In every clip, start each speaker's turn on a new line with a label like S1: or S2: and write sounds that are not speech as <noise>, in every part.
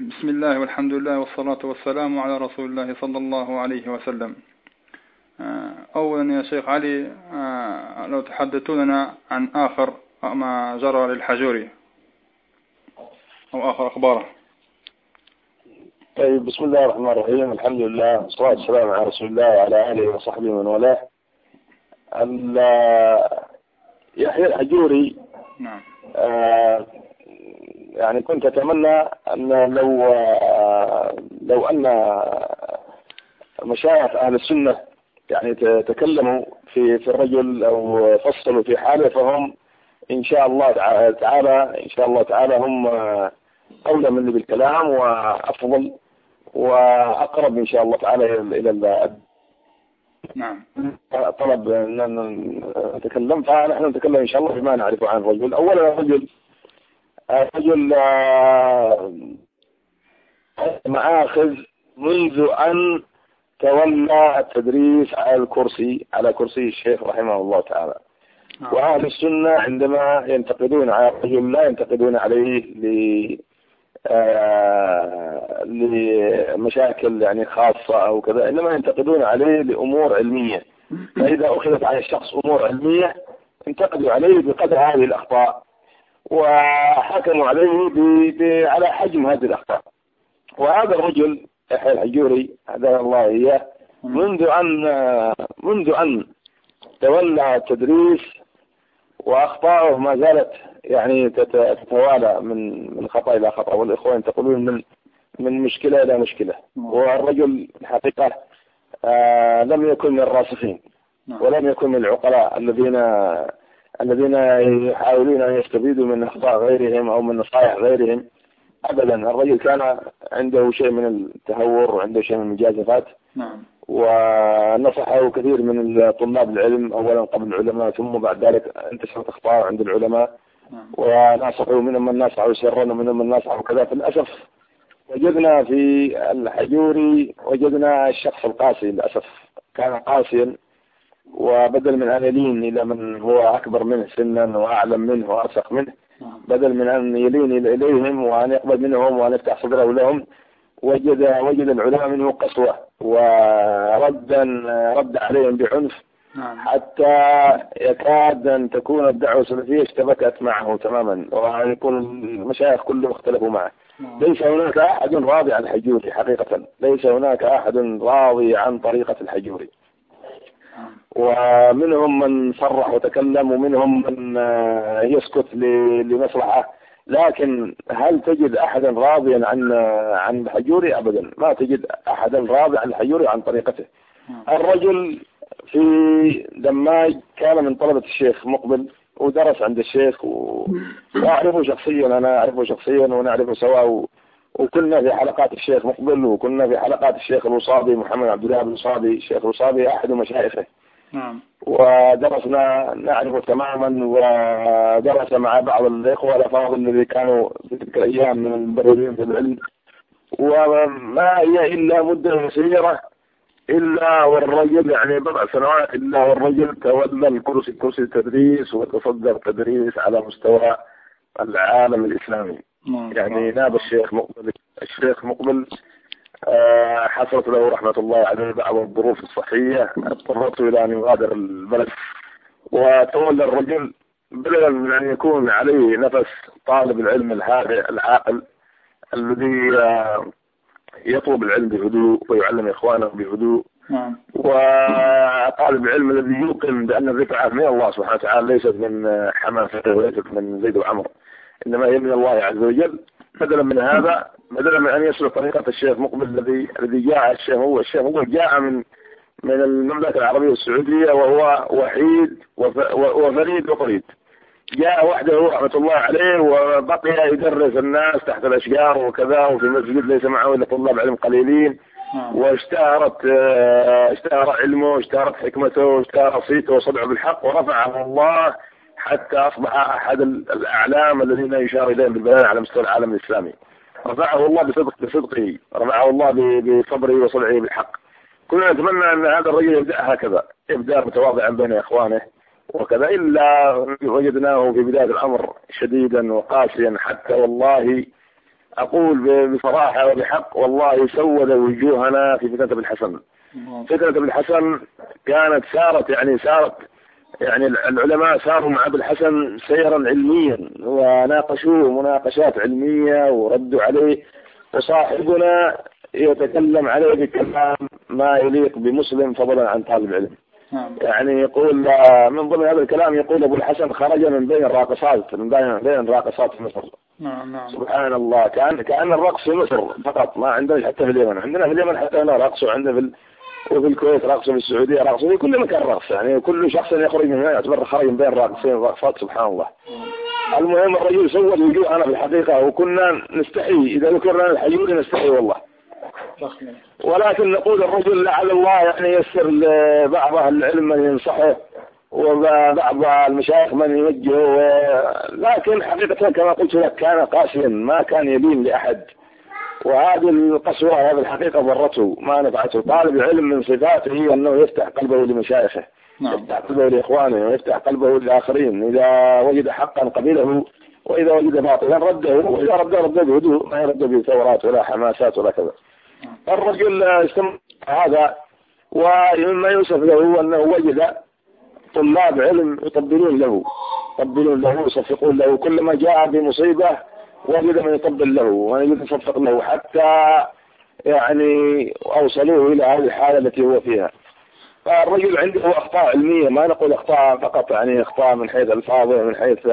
S1: بسم الله والحمد لله والصلاة والسلام على رسول الله صلى الله عليه وسلم أولا يا شيخ علي لو تحدثوننا عن آخر ما جرى للحجوري أو آخر أخباره
S2: طيب بسم الله الرحمن الرحيم الحمد لله والصلاة والسلام على رسول الله وعلى آله وصحبه ومن والاه يحيى الحجوري
S1: نعم
S2: آه يعني كنت أتمنى أن لو لو أن مشايخ أهل السنة يعني تكلموا في في الرجل أو فصلوا في حاله فهم إن شاء الله تعالى إن شاء الله تعالى هم أولى مني بالكلام وأفضل وأقرب إن شاء الله تعالى إلى
S1: نعم.
S2: طلب أن نتكلم فنحن نتكلم إن شاء الله بما نعرفه عن الرجل. أولا الرجل الرجل آه، مآخذ منذ أن تولى التدريس على الكرسي على كرسي الشيخ رحمه الله تعالى. نعم. وأهل السنة عندما ينتقدون على الرجل لا ينتقدون عليه ل آه، لمشاكل يعني خاصة أو كذا إنما ينتقدون عليه لأمور علمية. فإذا أخذت على الشخص أمور علمية انتقدوا عليه بقدر هذه الأخطاء. وحكموا عليه على حجم هذه الأخطاء. وهذا الرجل يحيى الحجوري هدانا الله إياه منذ أن منذ أن تولى التدريس وأخطاؤه ما زالت يعني تتوالى من من خطأ إلى خطأ. والإخوان تقولون من من مشكلة إلى مشكلة. والرجل الحقيقة آه لم يكن من الراسخين. نعم. ولم يكن من العقلاء الذين الذين يحاولون أن يستفيدوا من أخطاء غيرهم أو من نصائح غيرهم. أبدا الرجل كان عنده شيء من التهور وعنده شيء من المجازفات.
S1: نعم.
S2: ونصحه كثير من طلاب العلم أولا قبل العلماء ثم بعد ذلك انتشرت أخطاء عند العلماء. نعم. ونصحوا منهم من نصحوا سرا ومنهم من نصحوا كذا. للأسف وجدنا في الحجوري وجدنا الشخص القاسي للأسف. كان قاسيا. وبدل من أن يلين إلى من هو أكبر منه سنا وأعلم منه وأرسخ منه نعم. بدل من أن يلين إليهم وأن يقبل منهم وأن يفتح صدره لهم وجد وجد العلماء منه قسوة وردا رد عليهم بعنف
S1: نعم.
S2: حتى يكاد أن تكون الدعوة السلفية اشتبكت معه تماما وأن يكون المشايخ كلهم اختلفوا معه نعم. ليس هناك أحد راضي عن الحجوري حقيقة ليس هناك أحد راضي عن طريقة الحجوري. ومنهم من صرح وتكلم ومنهم من يسكت لمصلحة. لكن هل تجد أحدا راضيا عن عن الحجوري؟ أبدا. ما تجد أحدا راضي عن الحجوري عن طريقته. الرجل في دماج كان من طلبة الشيخ مقبل ودرس عند الشيخ و... وأعرفه شخصيا أنا أعرفه شخصيا ونعرفه سواء و... وكنا في حلقات الشيخ مقبل وكنا في حلقات الشيخ الوصابي محمد عبد الله الوصابي الشيخ الوصابي أحد مشايخه.
S1: نعم.
S2: ودرسنا نعرفه تماما ودرس مع بعض الإخوة الأفاضل الذي كانوا في تلك الأيام من المبررين في العلم. وما هي إلا مدة يسيرة إلا والرجل يعني بضع سنوات إلا والرجل تولى الكرسي كرسي التدريس وتصدر تدريس على مستوى العالم الإسلامي.
S1: نعم.
S2: يعني ناب الشيخ مقبل الشيخ مقبل حصلت له رحمة الله عليه بعض الظروف الصحية. اضطررت إلى أن يغادر البلد. وتولى الرجل بدلا من أن يكون عليه نفس طالب العلم الهادئ العاقل الذي آه، يطلب العلم بهدوء ويعلم إخوانه بهدوء.
S1: نعم.
S2: وطالب العلم الذي يوقن بأن الرفعة من الله سبحانه وتعالى ليست من حماسته وليست من زيد وعمر. إنما هي من الله عز وجل. بدلا من هذا بدلا من أن يسلك طريقة الشيخ مقبل الذي الذي جاء الشيخ هو الشيخ هو جاء من من المملكة العربية السعودية وهو وحيد وفريد وفريد جاء وحده رحمة الله عليه وبقي يدرس الناس تحت الأشجار وكذا وفي مسجد ليس معه إلا طلاب علم قليلين. نعم. واشتهرت اشتهر علمه واشتهرت حكمته واشتهر صيته وصدعه بالحق ورفعه الله حتى أصبح أحد الأعلام الذين يشار إليهم بالبيان على مستوى العالم الإسلامي. رفعه الله بصدق بصدقه رفعه الله بصبره وصدعه بالحق. كنا نتمنى أن هذا الرجل يبدأ هكذا يبدأ متواضعا بين إخوانه وكذا إلا وجدناه في بداية الأمر شديدا وقاسيا حتى والله أقول بصراحة وبحق والله سود وجوهنا في فتنة ابن حسن. فتنة ابن حسن كانت سارت يعني سارت يعني العلماء ساروا مع ابن الحسن سيرا علميا. وناقشوه مناقشات علمية وردوا عليه وصاحبنا يتكلم عليه بكلام ما يليق بمسلم فضلا عن طالب علم. نعم. يعني يقول من ضمن هذا الكلام يقول أبو الحسن خرج من بين الراقصات من بين بين الراقصات في مصر. نعم نعم. سبحان الله. كان كأن الرقص في مصر فقط ما عندنا حتى في اليمن. عندنا في اليمن حتى هنا رقص وعندنا في وفي الكويت رقص وفي السعودية رقص في كل مكان رقص يعني. كل شخص يخرج من هنا يعتبر خرج بين الراقصين والراقصات سبحان الله. المهم الرجل سود وجوهنا في الحقيقة وكنا نستحي إذا ذكرنا الحيون نستحي والله. ولكن نقول الرجل لعل الله يعني ييسر لبعض العلم من ينصحه وبعض المشايخ من يوجهه. لكن حقيقة كما قلت لك كان قاسيا ما كان يبين لأحد. وهذه القسوة هذه الحقيقة ضرته ما نفعته طالب العلم من صفاته أنه يفتح قلبه لمشايخه نعم. يفتح قلبه لإخوانه ويفتح قلبه للآخرين إذا وجد حقا قبله وإذا وجد باطلا رده وإذا رده رده بهدوء ما يرد بثورات ولا حماسات ولا كذا. الرجل استمع هذا ومما يوصف له أنه وجد طلاب علم يطبلون له يطبلون له يصفقون له كلما جاء بمصيبة وجد من يطبل له ومن يصفق له حتى يعني أوصلوه إلى هذه الحالة التي هو فيها. فالرجل عنده أخطاء علمية ما نقول أخطاء فقط يعني أخطاء من حيث ألفاظه من حيث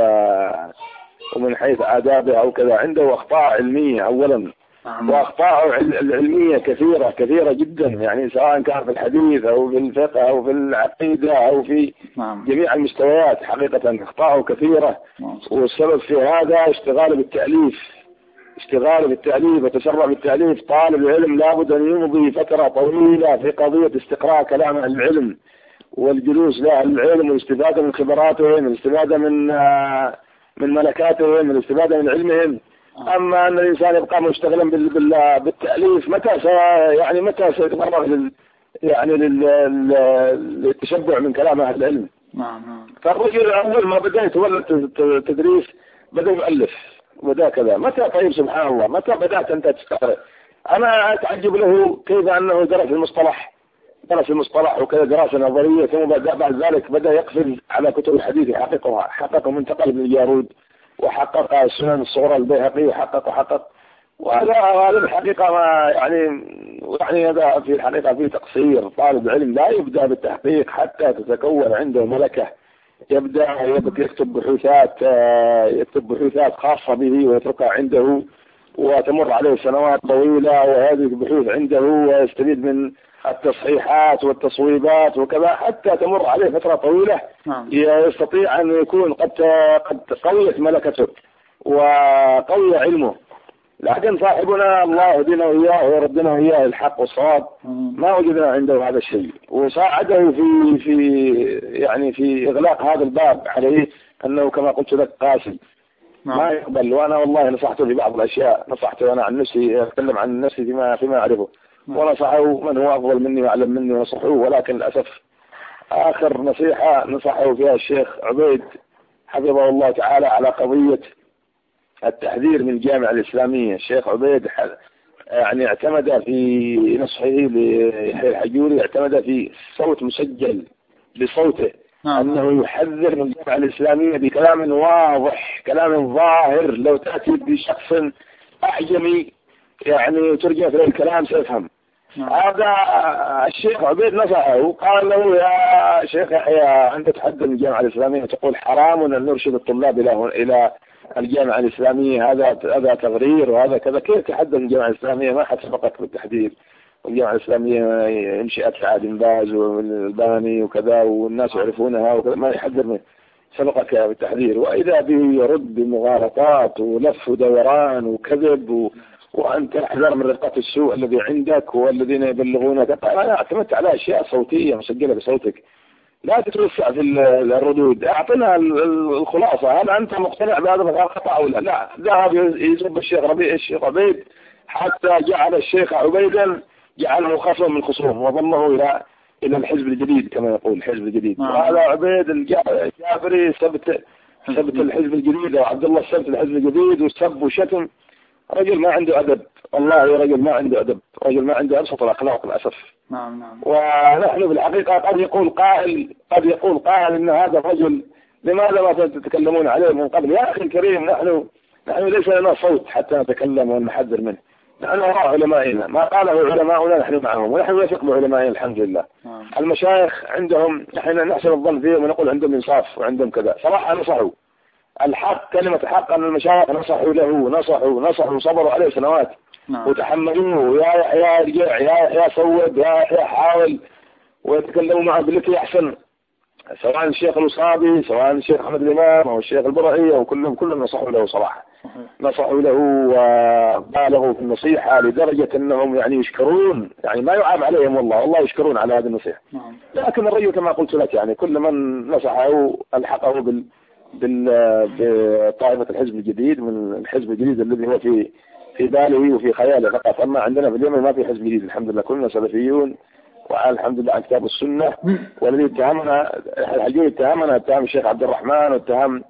S2: ومن حيث آدابه أو كذا عنده أخطاء علمية أولا. نعم. وأخطاء العلمية كثيرة كثيرة جدا يعني سواء كان في الحديث أو في الفقه أو في العقيدة أو في نعم. جميع المستويات حقيقة أخطاءه كثيرة نعم. والسبب في هذا اشتغاله بالتأليف اشتغاله بالتأليف وتسرع بالتأليف طالب العلم لابد أن يمضي فترة طويلة في قضية استقراء كلام أهل العلم والجلوس لأهل العلم والاستفادة من خبراتهم والاستفادة من من ملكاتهم والاستفادة من علمهم أما أن الإنسان يبقى مشتغلا بالتأليف متى يعني متى سيتفرغ لل يعني للتشبع من كلام أهل العلم؟ نعم نعم. فالرجل أول ما بدأ يتولى التدريس بدأ يؤلف وبدأ كذا. متى طيب سبحان الله؟ متى بدأت أنت تستقرأ أنا أتعجب له كيف أنه درس المصطلح. درس المصطلح وكذا دراسة نظرية ثم بعد ذلك بدأ يقفز على كتب الحديث يحققها حقق منتقى ابن الجارود وحقق السنن الصغرى البيهقي وحقق وحقق. وهذا هذا الحقيقة ما يعني يعني هذا في الحقيقة في تقصير. طالب علم لا يبدأ بالتحقيق حتى تتكون عنده ملكة. يبدأ يكتب بحوثات يكتب بحوثات خاصة به ويتركها عنده وتمر عليه سنوات طويلة وهذه البحوث عنده ويستفيد من التصحيحات والتصويبات وكذا حتى تمر عليه فترة طويلة. نعم. يستطيع أن يكون قد قد قويت ملكته وقوي علمه. لكن صاحبنا الله يهدينا وإياه ويردنا وإياه الحق والصواب. ما وجدنا عنده هذا الشيء. وساعده في في يعني في إغلاق هذا الباب عليه أنه كما قلت لك قاسي نعم. ما يقبل. وأنا والله نصحته في بعض الأشياء. نصحته أنا عن نفسي أتكلم عن نفسي فيما فيما أعرفه. ونصحه من هو أفضل مني وأعلم مني ونصحوه ولكن للأسف آخر نصيحة نصحه فيها الشيخ عبيد حفظه الله تعالى على قضية التحذير من الجامعة الإسلامية الشيخ عبيد يعني اعتمد في نصحه ليحيى الحجوري اعتمد في صوت مسجل لصوته نعم. أنه يحذر من الجامعة الإسلامية بكلام واضح كلام ظاهر لو تأتي بشخص أعجمي يعني ترجع في الكلام سيفهم نعم. هذا الشيخ عبيد نصحه وقال له يا شيخ يحيى أنت تحدث الجامعة الإسلامية تقول حرام أن نرشد الطلاب إلى إلى الجامعة الإسلامية هذا هذا تغرير وهذا كذا كيف تحدث الجامعة الإسلامية؟ ما حد سبقك بالتحديد والجامعة الإسلامية انشئت في عهد باز والباني وكذا والناس يعرفونها وكذا ما يحذر سبقك بالتحذير. وإذا به يرد بمغالطات ولف ودوران وكذب و وأنت احذر من رفقة السوء الذي عندك والذين يبلغونك. أنا اعتمدت على أشياء صوتية مسجلة بصوتك. لا تتوسع في الردود. اعطنا الخلاصة. هل أنت مقتنع بهذا الخطأ أو لا؟ لا. ذهب يسب الشيخ ربيع الشيخ عبيد حتى جعل الشيخ عبيدا جعله خصم من خصوم وضمه إلى إلى الحزب الجديد كما يقول الحزب الجديد. نعم. وهذا عبيد الجابري سبت سبت الحزب الجديد وعبد الله سبت الحزب الجديد وسب وشتم رجل ما عنده أدب. والله رجل ما عنده أدب. رجل ما عنده أبسط الأخلاق للأسف.
S1: نعم نعم.
S2: ونحن في الحقيقة قد يقول قائل قد يقول قائل أن هذا الرجل لماذا ما تتكلمون عليه من قبل؟ يا أخي الكريم نحن نحن ليس لنا صوت حتى نتكلم ونحذر منه. نحن وراء علمائنا. ما قاله علماؤنا نحن معهم ونحن نثق بعلمائنا الحمد لله.
S1: نعم.
S2: المشايخ عندهم نحن نحسن الظن فيهم ونقول عندهم إنصاف وعندهم كذا. صراحة نصحوا. الحق كلمة حق أن المشايخ نصحوا له نصحوا نصحوا صبروا عليه سنوات.
S1: نعم.
S2: وتحملوه. يا يحيى ارجع يا يحيى صوب يا يحيى حاول. ويتكلموا معه بالتي أحسن سواء الشيخ الوصابي سواء الشيخ أحمد الإمام أو الشيخ البرعي أو كلهم كلهم نصحوا له صراحة. نصحوا له وبالغوا في النصيحة لدرجة أنهم يعني يشكرون. يعني ما يعاب عليهم والله والله يشكرون على هذه النصيحة.
S1: نعم.
S2: لكن الرجل كما قلت لك يعني كل من نصحه ألحقه بال بطائفة الحزب الجديد من الحزب الجديد الذي هو في في باله وفي خياله فقط. أما عندنا في اليمن ما في حزب جديد. الحمد لله كلنا سلفيون وعلى الحمد لله عن كتاب السنة. والذي اتهمنا الحجوري اتهمنا اتهم الشيخ عبد الرحمن واتهم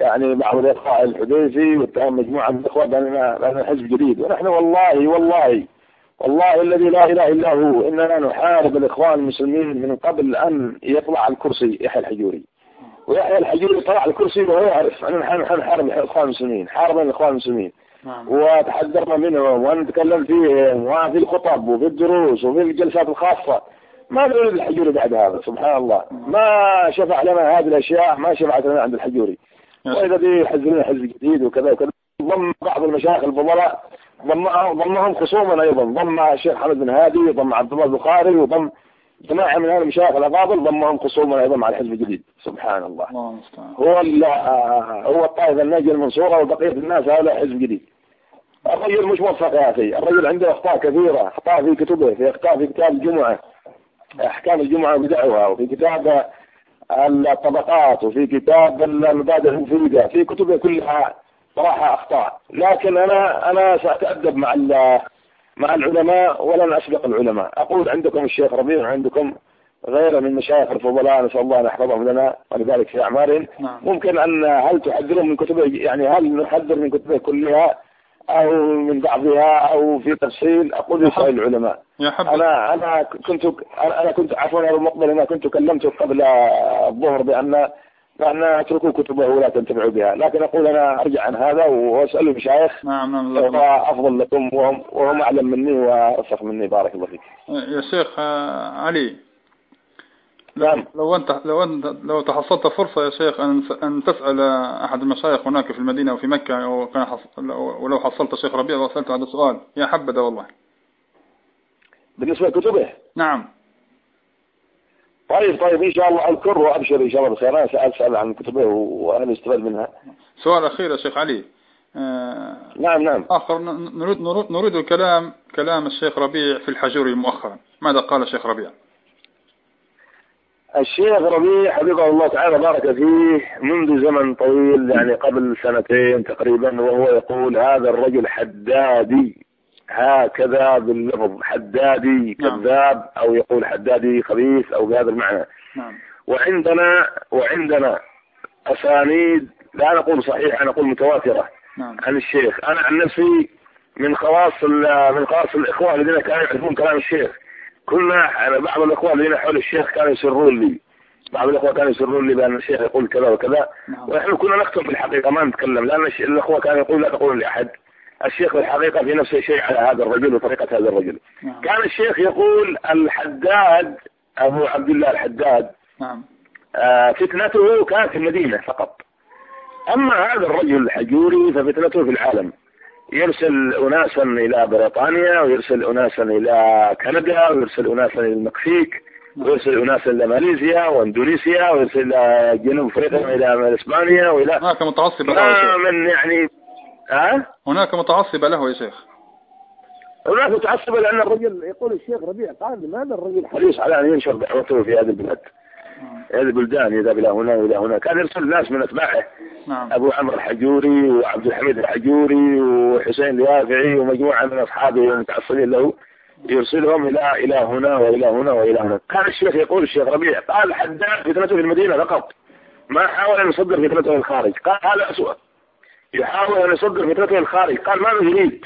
S2: يعني بعض الإخوة الحديثي واتهم مجموعة من الإخوة بأننا بأننا حزب جديد ونحن والله والله والله الذي لا إله إلا هو. إننا نحارب الإخوان المسلمين من قبل أن يطلع الكرسي يحيى الحجوري. ويحيى الحجوري طلع الكرسي وهو يعرف أننا نحن نحارب الإخوان المسلمين حاربنا الإخوان المسلمين.
S1: نعم.
S2: وتحذرنا منهم ونتكلم فيهم وفي الخطب وفي الدروس وفي الجلسات الخاصة. ما نريد الحجوري بعد هذا سبحان الله. ما شفع لنا هذه الأشياء ما شفعت لنا عند الحجوري. وإذا دي حزبنا حزب جديد وكذا وكذا ضم بعض المشايخ الفضلاء ضمهم ضمهم خصوما أيضا. ضم الشيخ حمد بن هادي وضم عبد الله البخاري وضم جماعة من المشايخ الأفاضل ضمهم خصوما أيضا مع الحزب الجديد. سبحان الله. هو آه، هو الطائفة الناجية المنصورة وبقية الناس هذا حزب جديد. الرجل مش موفق يا أخي. الرجل عنده أخطاء كثيرة أخطاء في كتبه في أخطاء في كتاب الجمعة أحكام الجمعة وبدعها وفي كتاب الطبقات وفي كتاب المبادئ المفيدة في كتبه كلها صراحة أخطاء. لكن أنا أنا سأتأدب مع مع العلماء ولن أسبق العلماء. أقول عندكم الشيخ ربيع وعندكم غيره من مشايخ الفضلاء نسأل الله أن يحفظهم لنا ولذلك في أعمالهم.
S1: نعم.
S2: ممكن أن هل تحذرهم من كتبه يعني هل نحذر من كتبه كلها أو من بعضها أو في تفصيل؟ أقول يسأل العلماء.
S1: يا حبذا
S2: أنا أنا كنت أنا كنت عفوا يا أبو مقبل أنا كنت كلمتك قبل الظهر بأن بأن اتركوا كتبه ولا تنتفعوا بها. لكن أقول أنا أرجع عن هذا وأسأل المشايخ.
S1: نعم نعم.
S2: أفضل لكم وهم, وهم أعلم مني وأرسخ مني. بارك الله فيك.
S1: يا شيخ آه، علي.
S2: نعم.
S1: لو أنت لو أنت لو تحصلت فرصة يا شيخ أن أن تسأل أحد المشايخ هناك في المدينة وفي مكة وكان حص... ولو حصلت الشيخ ربيع وسألته هذا السؤال يا حبذا والله.
S2: بالنسبة لكتبه؟
S1: نعم.
S2: طيب طيب إن شاء الله أذكر وأبشر إن شاء الله بخير. أنا سأسأل عن كتبه وأنا بستفاد منها.
S1: سؤال أخير يا شيخ علي. آه،
S2: نعم نعم.
S1: آخر نريد نريد- نريد الكلام كلام الشيخ ربيع في الحجوري مؤخرا. ماذا قال الشيخ ربيع؟
S2: الشيخ ربيع حفظه الله تعالى بارك فيه منذ زمن طويل يعني قبل سنتين تقريبا وهو يقول هذا الرجل حدادي. هكذا باللفظ حدادي
S1: نعم.
S2: كذاب أو يقول حدادي خبيث أو بهذا المعنى.
S1: نعم.
S2: وعندنا وعندنا أسانيد لا نقول صحيحة نقول متواترة.
S1: نعم.
S2: عن الشيخ. أنا عن نفسي من خواص من خواص الإخوة الذين كانوا يعرفون كلام الشيخ. كنا بعض الإخوة الذين حول الشيخ كانوا يسرون لي. بعض الإخوة كانوا يسرون لي بأن الشيخ يقول كذا وكذا.
S1: نعم.
S2: ونحن كنا نكتب في الحقيقة ما نتكلم لأن الش- الإخوة كانوا يقولون لا تقولوا لأحد. الشيخ في الحقيقة في نفسه شيء على هذا الرجل وطريقة هذا الرجل.
S1: نعم.
S2: كان الشيخ يقول الحداد أبو عبد الله الحداد
S1: نعم.
S2: آه، فتنته كانت في المدينة فقط. أما هذا الرجل الحجوري ففتنته في العالم. يرسل أناسا إلى بريطانيا ويرسل أناسا إلى كندا ويرسل أناسا إلى المكسيك ويرسل أناسا إلى ماليزيا وإندونيسيا ويرسل إلى جنوب أفريقيا إلى إسبانيا وإلى
S1: هناك شيخ
S2: من يعني ها؟
S1: هناك متعصبة له يا شيخ.
S2: هناك متعصبة لأن الرجل يقول الشيخ ربيع قال لماذا الرجل حريص على أن ينشر دعوته في هذه البلاد هذه البلدان يذهب إلى هنا وإلى هنا. كان يرسل ناس من أتباعه.
S1: نعم.
S2: أبو عمرو الحجوري وعبد الحميد الحجوري وحسين اليافعي ومجموعة من أصحابه المتعصبين له يرسلهم إلى إلى هنا وإلى هنا وإلى هنا. كان الشيخ يقول الشيخ ربيع قال حداد فتنته في المدينة فقط. ما حاول أن يصدر فتنته للخارج قال هذا أسوأ. يحاول أن يصدر فترته الخارج. قال ماذا يريد.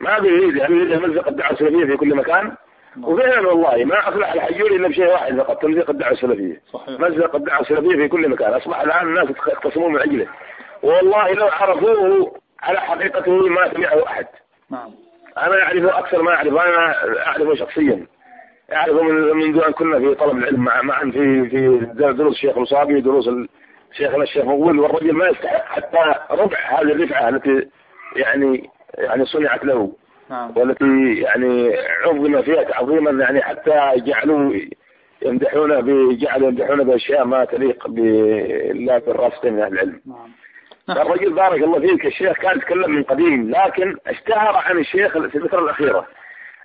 S2: ماذا يريد. يعني يريد يمزق الدعوة السلفية في كل مكان. وفعلا والله ما أفلح الحجوري إلا بشيء واحد فقط تمزيق الدعوة السلفية. صحيح. مزق الدعوة السلفية في كل مكان. أصبح الآن الناس يختصمون من أجله. والله لو عرفوه على حقيقته ما سمعه أحد. نعم. أنا أعرفه أكثر ما أعرف أنا أعرفه شخصيا. أعرفه منذ أن كنا في طلب العلم معا في في دروس الشيخ المصابي دروس شيخنا الشيخ مول والرجل ما يستحق حتى ربع هذه الرفعة التي يعني يعني صنعت له نعم. والتي يعني عظم فيها تعظيما يعني حتى جعلوه يمدحونه بجعلوا يمدحونه بأشياء ما تليق بالله بالراسخين من أهل العلم. نعم. الرجل بارك الله فيك الشيخ كان يتكلم من قديم لكن اشتهر عن الشيخ في الفترة الأخيرة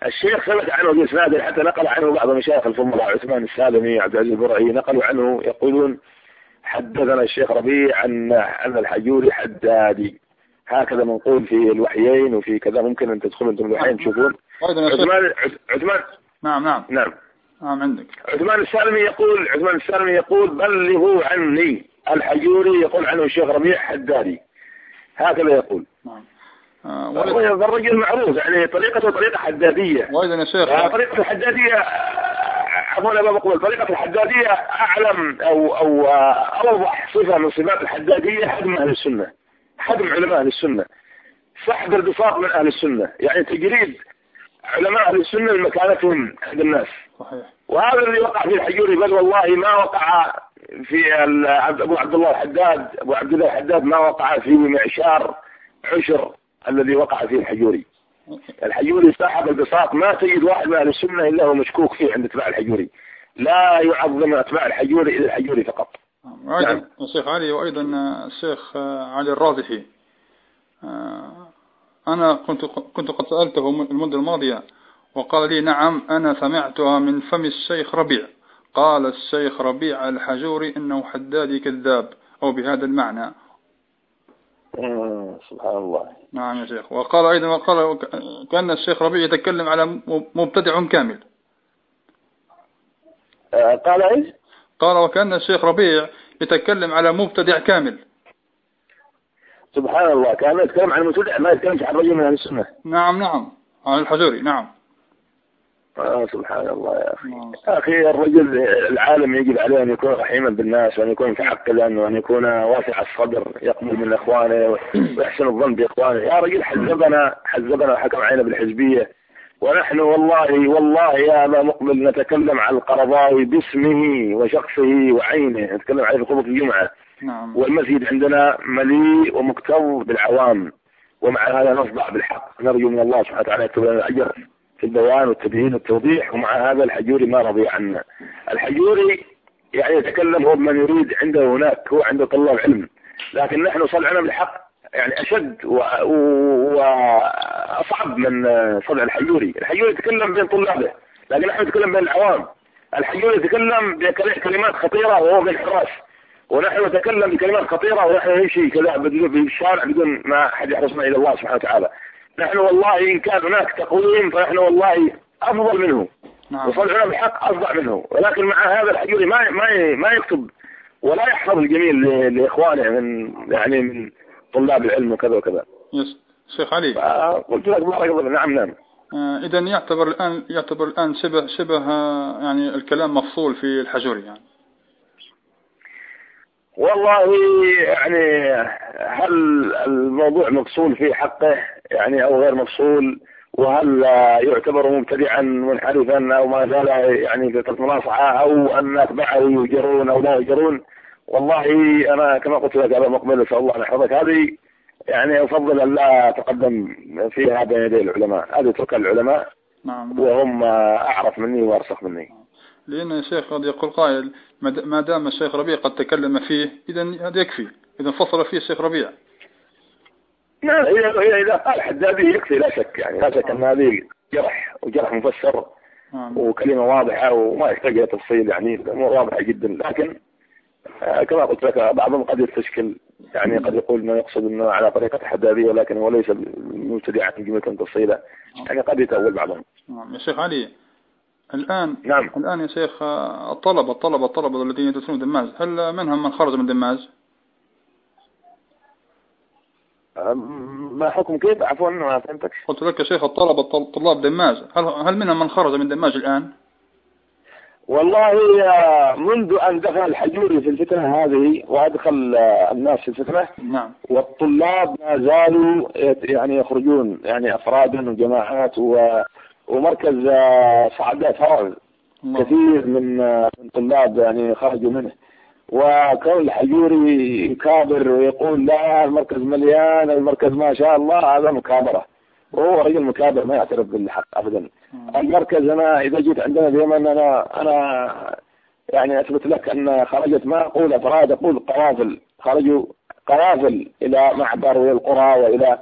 S2: الشيخ ثبت عنه بإسناده حتى نقل عنه بعض مشايخ الفضلاء عثمان السالمي عبد العزيز البرعي نقلوا عنه يقولون حدثنا الشيخ ربيع عن أن الحجوري حدادي هكذا منقول في الوحيين وفي كذا. ممكن أن تدخلوا أنتم الوحيين تشوفون. عثمان عثمان
S1: نعم نعم.
S2: نعم.
S1: نعم عندك.
S2: عثمان السالمي يقول عثمان السالمي يقول بلغوا عني. الحجوري يقول عنه الشيخ ربيع حدادي هكذا يقول. نعم. آه الرجل معروف يعني طريقته طريقة حدادية.
S1: وإذا يا شيخ آه
S2: طريقة الحدادية عفوا أبا بقول طريقة الحدادية أعلم أو أو أوضح صفة من صفات الحدادية حجم أهل السنة. حجم علماء أهل السنة. سحب البساط من أهل السنة. يعني تجريد علماء أهل السنة من مكانتهم عند الناس. صحيح. وهذا الذي وقع في الحجوري بل والله ما وقع في أبو عبد الله الحداد أبو عبد الله الحداد ما وقع في معشار عشر الذي وقع فيه الحجوري. الحجوري صاحب البساط ما تجد واحد من أهل السنة إلا هو مشكوك فيه عند اتباع الحجوري. لا يعظم أتباع الحجوري إلا الحجوري فقط.
S1: أيضا نعم. الشيخ علي وأيضا الشيخ علي الراضحي آه، أنا كنت كنت قد سألته المدة الماضية وقال لي نعم أنا سمعتها من فم الشيخ ربيع. قال الشيخ ربيع الحجوري إنه حدادي كذاب أو بهذا المعنى.
S2: سبحان الله.
S1: نعم يا شيخ. وقال أيضا وقال كأن الشيخ ربيع يتكلم على مبتدع كامل.
S2: آه، قال إيش؟
S1: قال وكأن الشيخ ربيع يتكلم على مبتدع كامل.
S2: سبحان الله كان يتكلم عن المبتدع ما يتكلم عن رجل من السنة.
S1: نعم نعم. عن الحجوري نعم.
S2: آه سبحان الله يا أخي. نعم. يا أخي الرجل العالم يجب عليه أن يكون رحيما بالناس وأن يكون متعقلا وأن يكون واسع الصدر يقبل من إخوانه ويحسن الظن بإخوانه. يا رجل حزبنا حزبنا وحكم علينا بالحزبية. ونحن والله والله يا أبا مقبل نتكلم عن القرضاوي باسمه وشخصه وعينه. نتكلم عليه في خطبة الجمعة. نعم. والمسجد عندنا مليء ومكتظ بالعوام ومع هذا نصدع بالحق. نرجو من الله سبحانه وتعالى يكتب لنا الأجر. في البيان والتبيين والتوضيح ومع هذا الحجوري ما رضي عنا. الحجوري يعني يتكلم هو بمن يريد عنده هناك هو عنده طلاب علم. لكن نحن صنعنا بالحق يعني أشد وأصعب من صنع الحجوري. الحجوري يتكلم بين طلابه لكن نحن نتكلم بين العوام. الحجوري يتكلم بكلمات خطيرة وهو في الحراس. ونحن نتكلم بكلمات خطيرة ونحن نمشي كذا بالشارع بدون ما حد يحرصنا إلى الله سبحانه وتعالى. نحن والله إن كان هناك تقويم فنحن والله أفضل منه. نعم. وصنعنا بالحق أفضل منه. ولكن مع هذا الحجوري ما ما ما يكتب ولا يحفظ الجميل لإخوانه من يعني من طلاب العلم وكذا وكذا.
S1: يس. شيخ علي.
S2: قلت لك بارك الله نعم نعم.
S1: آه إذا يعتبر الآن يعتبر الآن شبه شبه يعني الكلام مفصول في الحجوري يعني.
S2: والله يعني هل الموضوع مفصول في حقه؟ يعني أو غير مفصول وهل يعتبر مبتدعا منحرفا أو ما زال يعني في مناصحة أو أن أتباعه يجرون أو لا يجرون؟ والله أنا كما قلت لك أبا مقبل أسأل الله أن يحفظك هذه يعني أفضل أن لا أتقدم فيها بين يدي العلماء. هذه ترك العلماء نعم. وهم أعرف مني وأرسخ مني.
S1: لأن الشيخ قد يقول قائل ما دام الشيخ ربيع قد تكلم فيه إذا هذا يكفي. إذا فصل فيه الشيخ ربيع.
S2: لا هي إذا قال حدادي يكفي لا شك يعني لا شك أن هذه جرح وجرح مفسر نعم. وكلمة واضحة وما يحتاج إلى تفصيل يعني الأمور واضحة جدا لكن آه، كما قلت لك بعضهم قد يستشكل يعني قد يقول انه يقصد إنه على طريقة حدادية ولكن هو ليس مبتدعا جملة تفصيلة نعم. يعني قد يتأول بعضهم
S1: نعم يا شيخ علي الآن
S2: نعم
S1: الآن يا شيخ الطلبة الطلبة الطلبة الذين يدرسون دماز هل منهم من خرج من دماز؟
S2: ما حكم كيف؟ عفوا ما فهمتك
S1: قلت لك يا شيخ الطلبة طلاب دماج هل, هل منهم من خرج من دماج الآن؟
S2: والله منذ أن دخل الحجوري في الفتنة هذه وأدخل الناس في الفتنة
S1: نعم.
S2: والطلاب ما زالوا يعني يخرجون يعني أفرادا وجماعات ومركز صعدات فرز كثير من من طلاب يعني خرجوا منه. وكون الحجوري يكابر ويقول لا المركز مليان المركز ما شاء الله هذا مكابرة. وهو رجل مكابر ما يعترف بالحق أبدا. المركز أنا إذا جيت عندنا في اليمن أنا أنا يعني أثبت لك أن خرجت ما أقول أفراد أقول قوافل. خرجوا قوافل إلى معبر وإلى القرى وإلى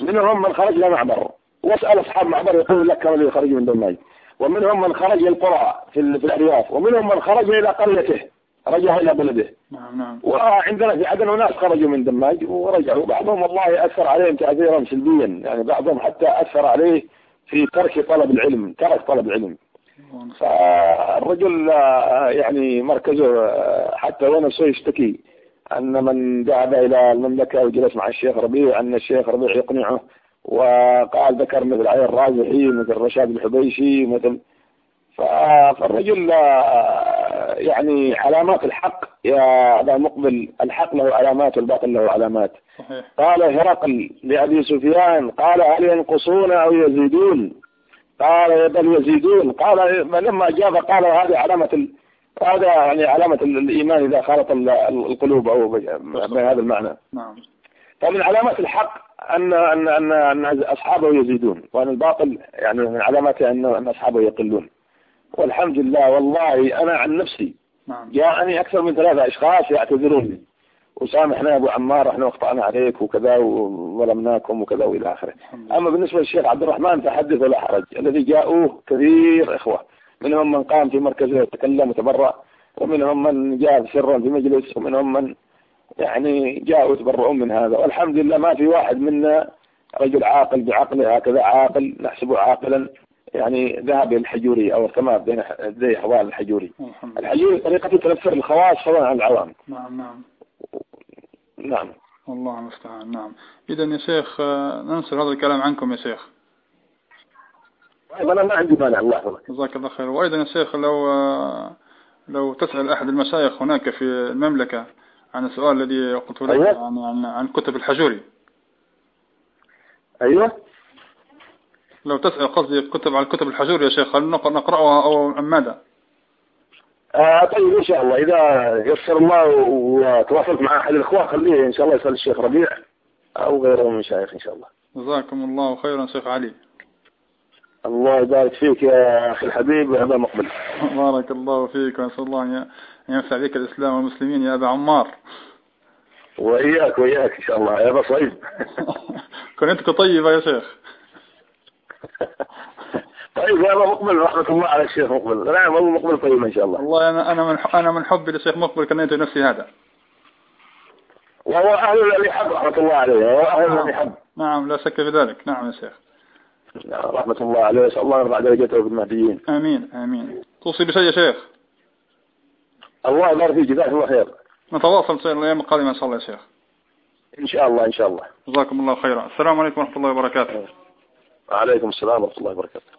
S2: منهم من خرج إلى معبر. واسأل أصحاب معبر يقول لك كم اللي خرجوا من دماج ومنهم من خرج إلى القرى في الأرياف. ومنهم من خرج إلى قريته. رجع إلى بلده.
S1: نعم نعم.
S2: وعندنا في عدن ناس خرجوا من دماج ورجعوا. بعضهم والله أثر عليهم تأثيرا سلبيا يعني بعضهم حتى أثر عليه في ترك طلب العلم ترك طلب العلم. فالرجل يعني مركزه حتى هو نفسه يشتكي؟ أن من ذهب إلى المملكة وجلس مع الشيخ ربيع أن الشيخ ربيع يقنعه وقال ذكر مثل علي الرازحي مثل رشاد الحبيشي مثل فالرجل يعني علامات الحق يا أبا مقبل الحق له علامات والباطل له علامات.
S1: صحيح.
S2: قال هرقل لأبي سفيان قال هل ينقصون أو يزيدون؟ قال بل يزيدون. قال لما أجاب قال هذه علامة ال... هذا يعني علامة الإيمان إذا خالط القلوب أو بهذا المعنى.
S1: نعم.
S2: فمن علامات الحق أن أن أن أن أصحابه يزيدون وأن الباطل يعني من علاماته أن أن أصحابه يقلون. والحمد لله والله أنا عن نفسي
S1: نعم.
S2: جاءني أكثر من ثلاثة أشخاص يعتذرون وسامحنا يا أبو عمار إحنا أخطأنا عليك وكذا وظلمناكم وكذا وإلى آخره. أما بالنسبة للشيخ عبد الرحمن فحدث ولا حرج. الذي جاءوه كثير إخوة. منهم من قام في مركزه وتكلم وتبرأ ومنهم من جاء سرا في مجلس ومنهم من يعني جاءوا يتبرؤون من هذا. والحمد لله ما في واحد منا رجل عاقل بعقله هكذا عاقل نحسبه عاقلا. يعني ذهب الحجوري أو ارتمى بين يدي حوال الحجوري. الحجوري طريقة تنفر الخواص فضلا عن العوام.
S1: نعم نعم.
S2: نعم.
S1: والله المستعان نعم. إذا يا شيخ ننصر هذا الكلام عنكم يا شيخ.
S2: أنا ما عندي مانع الله يحفظك
S1: جزاك الله خير. وأيضا يا شيخ لو لو تسأل أحد المشايخ هناك في المملكة عن السؤال الذي قلت لك
S2: أيوة.
S1: عن, عن, عن كتب الحجوري.
S2: أيوة.
S1: لو تسأل قصدي كتب على كتب الحجوري يا شيخ هل نقرأها أو ماذا
S2: آه طيب إن شاء الله. إذا يسر الله وتواصلت مع أحد الإخوة خليه إن شاء الله يسأل الشيخ ربيع أو غيره من مشايخ إن شاء الله.
S1: جزاكم الله خيرا شيخ علي.
S2: الله يبارك فيك يا أخي الحبيب أبا مقبل.
S1: بارك الله فيك ونسأل الله أن ينفع بك الإسلام والمسلمين يا أبا عمار.
S2: وإياك وإياك إن شاء الله. يا أبا صعيب
S1: كنتك طيبة يا شيخ. <laughs>
S2: طيب يا أبا مقبل رحمة الله على الشيخ مقبل. نعم أبو مقبل طيب إن شاء الله.
S1: والله أنا أنا من أنا من حبي للشيخ مقبل كنيت نفسي هذا.
S2: وهو أهل حب رحمة الله عليه. وهو أهل الذي حب.
S1: نعم لا شك في ذلك. نعم يا شيخ.
S2: رحمة الله عليه. وسأل الله يرفع درجته في المهديين.
S1: آمين آمين. توصي بشيء يا شيخ؟
S2: الله يبارك فيك جزاك الله خير.
S1: نتواصل إن شاء الأيام القادمة إن شاء الله يا شيخ.
S2: إن شاء الله إن شاء الله.
S1: جزاكم الله خيرا. السلام عليكم ورحمة الله وبركاته.
S2: وعليكم السلام ورحمة الله وبركاته.